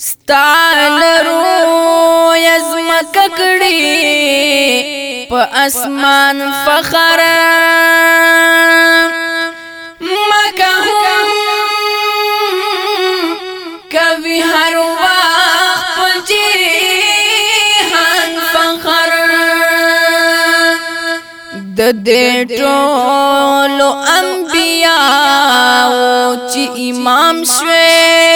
ستان رو یزم ککڑی پا اسمان فخر مکہ ہم کبھی ہر وقت پجی ہن فخر ددے ٹولو انبیاء چی امام شوئے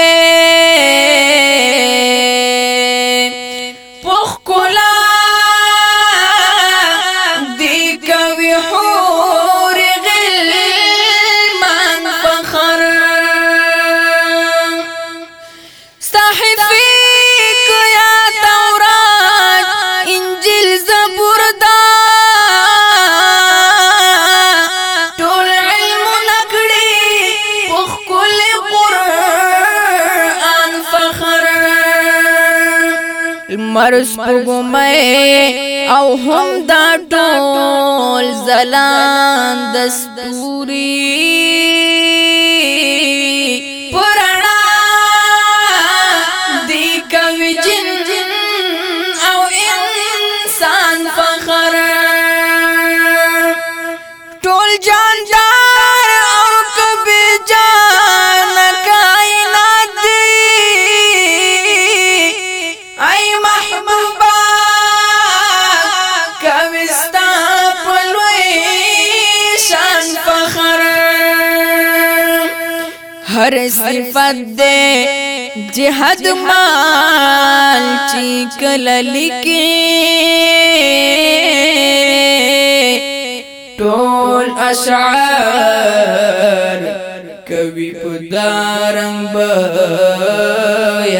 لمرس پګمې او هم دا ټول زلان دستوري ہر صفت دے جہد مال چیک لین ٹول اشعار کبھی دن بھائی